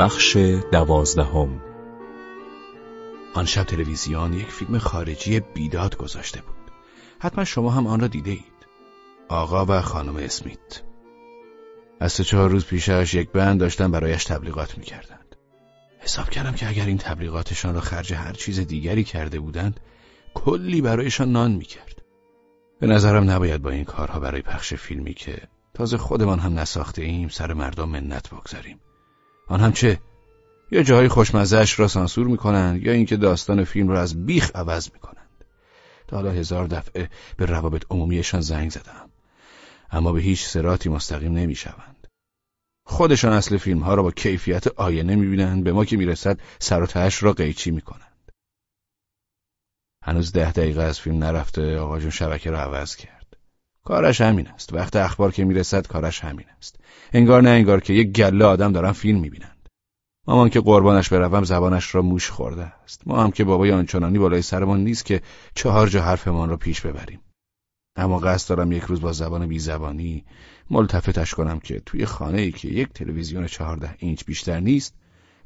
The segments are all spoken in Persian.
بخش دوازدهم. آن شب تلویزیون یک فیلم خارجی بیداد گذاشته بود. حتما شما هم آن را دیده اید. آقا و خانم اسمیت. از سه چهار روز پیشش یک بند داشتن برایش تبلیغات می‌کردند. حساب کردم که اگر این تبلیغاتشان را خرج هر چیز دیگری کرده بودند کلی برایشان نان می‌کرد. به نظرم نباید با این کارها برای پخش فیلمی که تازه خودمان هم نساخته ایم سر مردم منت بگذاریم. آن هم چه؟ یا جاهای خوشمزهش را سانسور می‌کنند یا اینکه داستان فیلم را از بیخ عوض می‌کنند. تا حالا هزار دفعه به روابط عمومیشان زنگ زدم. اما به هیچ سراتی مستقیم نمی‌شوند. خودشان اصل فیلم ها را با کیفیت آینه می‌بینند به ما که می‌رسد سر و تهش را قیچی می‌کنند. هنوز ده دقیقه از فیلم نرفته آقا جون شبکه را عوض کرد. کارش همین است. وقت اخبار که می‌رسد کارش همین است. انگار نه انگار که یک گله آدم دارن فیلم می‌بینند. مامان که قربانش بروم زبانش را موش خورده است. ما هم که بابای آنچنانی بالای سرمان نیست که چهار جا حرفمان را پیش ببریم. اما قصد دارم یک روز با زبان بی زبانی ملتفتش کنم که توی خانه ای که یک تلویزیون چهارده اینچ بیشتر نیست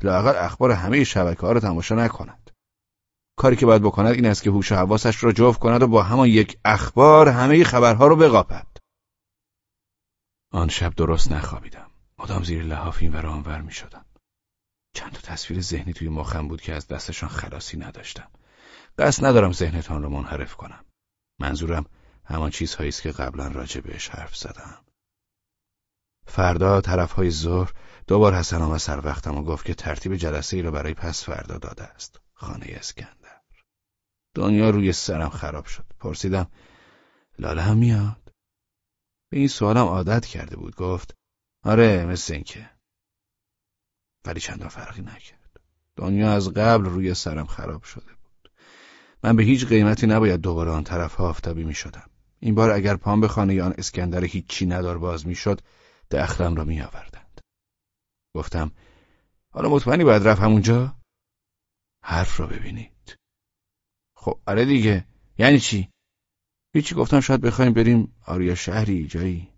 لاقل اخبار همه شبکه ها را تماشا نکند. کاری که باید بکند این است که هوش و حواسش را جفت کند و با همان یک اخبار همه خبرها را بقاپد. آن شب درست نخوابیدم. مدام زیر لحاف این ور آنور می شدم. چند تا تصویر ذهنی توی مخم بود که از دستشان خلاصی نداشتم. قصد ندارم ذهنتان رو منحرف کنم. منظورم همان چیزهایی است که قبلا راجع بهش حرف زدم. فردا طرفهای ظهر دوبار حسن آمد سر وقتم و گفت که ترتیب جلسه ای را برای پس فردا داده است. خانه اسکندر. دنیا روی سرم خراب شد. پرسیدم لاله هم میاد؟ به این سوالم عادت کرده بود. گفت آره مثل اینکه. ولی چندان فرقی نکرد. دنیا از قبل روی سرم خراب شده بود. من به هیچ قیمتی نباید دوباره آن طرف آفتابی می شدم. این بار اگر پام به خانه آن اسکندر هیچی ندار باز می شد دخلم را می آوردند. گفتم حالا مطمئنی باید رفت همونجا؟ حرف را ببینید خب آره دیگه. یعنی چی؟ هیچی گفتم شاید بخوایم بریم آریا شهری جایی.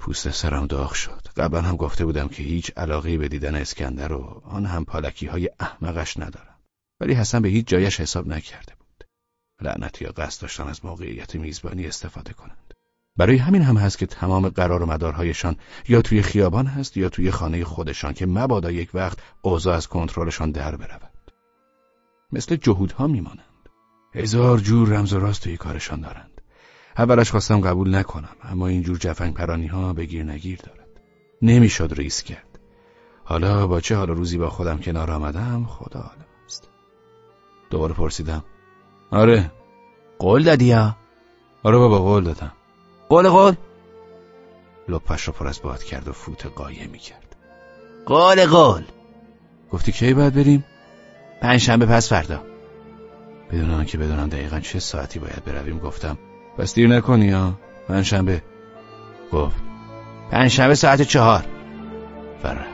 پوست سرم داغ شد. قبلا هم گفته بودم که هیچ علاقه به دیدن اسکندر و آن هم پالکی های احمقش ندارم. ولی حسن به هیچ جایش حساب نکرده بود. لعنتی یا قصد داشتن از موقعیت میزبانی استفاده کنند. برای همین هم هست که تمام قرار و مدارهایشان یا توی خیابان هست یا توی خانه خودشان که مبادا یک وقت اوضاع از کنترلشان در برود. مثل جهودها میمانند. هزار جور رمز و راست توی کارشان دارند. اولش خواستم قبول نکنم اما اینجور جفنگ پرانی ها بگیر نگیر دارد. نمی‌شد ریس کرد. حالا با چه حال روزی با خودم کنار آمدم خدا عالم است دوباره پرسیدم. آره. قول دادی یا؟ آره بابا قول دادم. قول قول. لپش رو پر از باد کرد و فوت قایه می کرد. قول قول. گفتی کی باید بریم؟ پنجشنبه پس فردا. بدون آنکه بدونم دقیقا چه ساعتی باید برویم گفتم پس دیر نکنی یا پنجشنبه. گفت پنجشنبه ساعت چهار. فرح